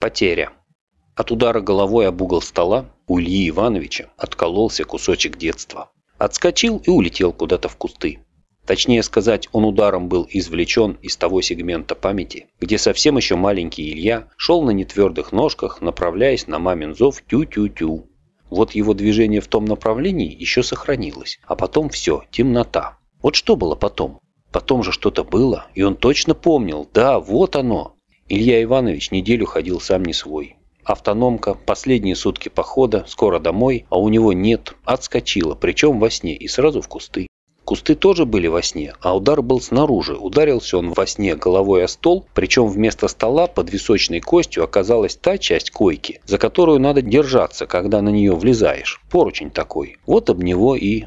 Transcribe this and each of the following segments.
Потеря. От удара головой об угол стола у Ильи Ивановича откололся кусочек детства. Отскочил и улетел куда-то в кусты. Точнее сказать, он ударом был извлечен из того сегмента памяти, где совсем еще маленький Илья шел на нетвердых ножках, направляясь на мамин зов «тю-тю-тю». Вот его движение в том направлении еще сохранилось, а потом все, темнота. Вот что было потом? Потом же что-то было, и он точно помнил, да, вот оно. Илья Иванович неделю ходил сам не свой. Автономка, последние сутки похода, скоро домой, а у него нет, отскочила, причем во сне и сразу в кусты. Кусты тоже были во сне, а удар был снаружи. Ударился он во сне головой о стол, причем вместо стола под височной костью оказалась та часть койки, за которую надо держаться, когда на нее влезаешь. Поручень такой. Вот об него и...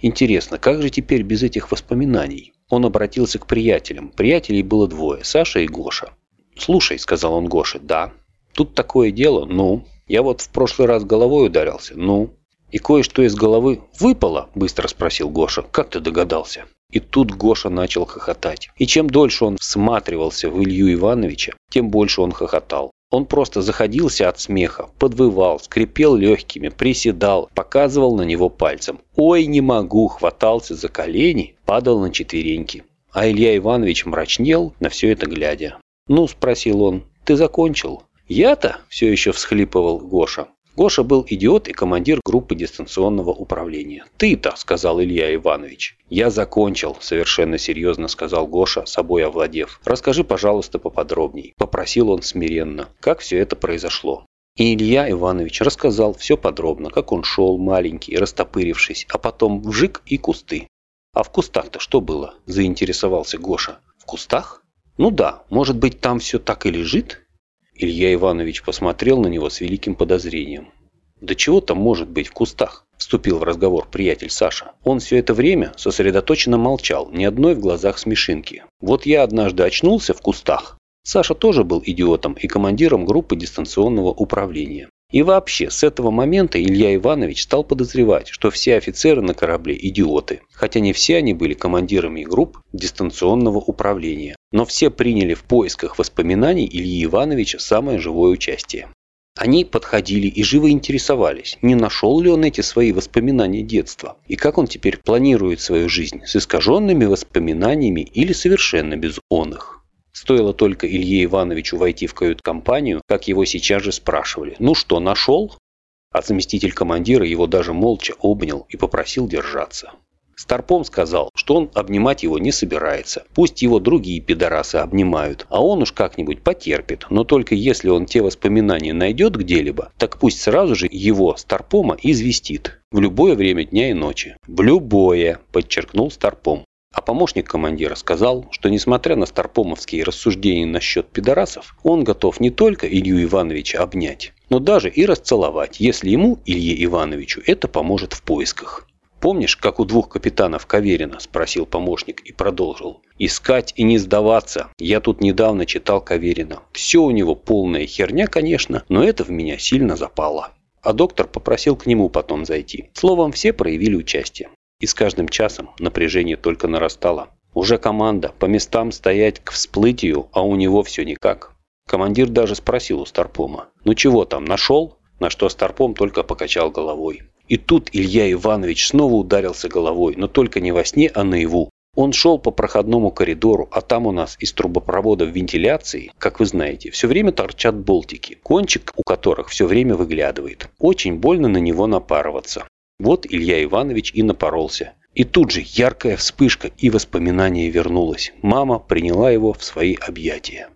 Интересно, как же теперь без этих воспоминаний? Он обратился к приятелям. Приятелей было двое, Саша и Гоша. «Слушай», — сказал он Гоше, — «да, Тут такое дело, ну. Я вот в прошлый раз головой ударился, ну. И кое-что из головы выпало, быстро спросил Гоша. Как ты догадался? И тут Гоша начал хохотать. И чем дольше он всматривался в Илью Ивановича, тем больше он хохотал. Он просто заходился от смеха, подвывал, скрипел легкими, приседал, показывал на него пальцем. «Ой, не могу!» хватался за колени, падал на четвереньки. А Илья Иванович мрачнел, на все это глядя. «Ну?» – спросил он. «Ты закончил?» «Я-то?» – все еще всхлипывал Гоша. Гоша был идиот и командир группы дистанционного управления. «Ты-то», – сказал Илья Иванович. «Я закончил», – совершенно серьезно сказал Гоша, собой овладев. «Расскажи, пожалуйста, поподробней», – попросил он смиренно. «Как все это произошло?» И Илья Иванович рассказал все подробно, как он шел, маленький, растопырившись, а потом вжик и кусты. «А в кустах-то что было?» – заинтересовался Гоша. «В кустах?» «Ну да, может быть, там все так и лежит?» Илья Иванович посмотрел на него с великим подозрением. «Да чего там может быть в кустах?» – вступил в разговор приятель Саша. Он все это время сосредоточенно молчал, ни одной в глазах смешинки. «Вот я однажды очнулся в кустах». Саша тоже был идиотом и командиром группы дистанционного управления. И вообще, с этого момента Илья Иванович стал подозревать, что все офицеры на корабле идиоты, хотя не все они были командирами групп дистанционного управления, но все приняли в поисках воспоминаний Ильи Ивановича самое живое участие. Они подходили и живо интересовались, не нашел ли он эти свои воспоминания детства, и как он теперь планирует свою жизнь, с искаженными воспоминаниями или совершенно без он их. Стоило только Илье Ивановичу войти в кают-компанию, как его сейчас же спрашивали «Ну что, нашел?» А заместитель командира его даже молча обнял и попросил держаться. Старпом сказал, что он обнимать его не собирается. Пусть его другие пидорасы обнимают, а он уж как-нибудь потерпит. Но только если он те воспоминания найдет где-либо, так пусть сразу же его, Старпома, известит. В любое время дня и ночи. В любое, подчеркнул Старпом. А помощник командира сказал, что несмотря на старпомовские рассуждения насчет пидорасов, он готов не только Илью Ивановича обнять, но даже и расцеловать, если ему, Илье Ивановичу, это поможет в поисках. «Помнишь, как у двух капитанов Каверина?» – спросил помощник и продолжил. «Искать и не сдаваться. Я тут недавно читал Каверина. Все у него полная херня, конечно, но это в меня сильно запало». А доктор попросил к нему потом зайти. Словом, все проявили участие. И с каждым часом напряжение только нарастало. Уже команда, по местам стоять к всплытию, а у него все никак. Командир даже спросил у Старпома, ну чего там, нашел? На что Старпом только покачал головой. И тут Илья Иванович снова ударился головой, но только не во сне, а наяву. Он шел по проходному коридору, а там у нас из трубопроводов вентиляции, как вы знаете, все время торчат болтики, кончик у которых все время выглядывает. Очень больно на него напарываться. Вот Илья Иванович и напоролся. И тут же яркая вспышка и воспоминание вернулось. Мама приняла его в свои объятия.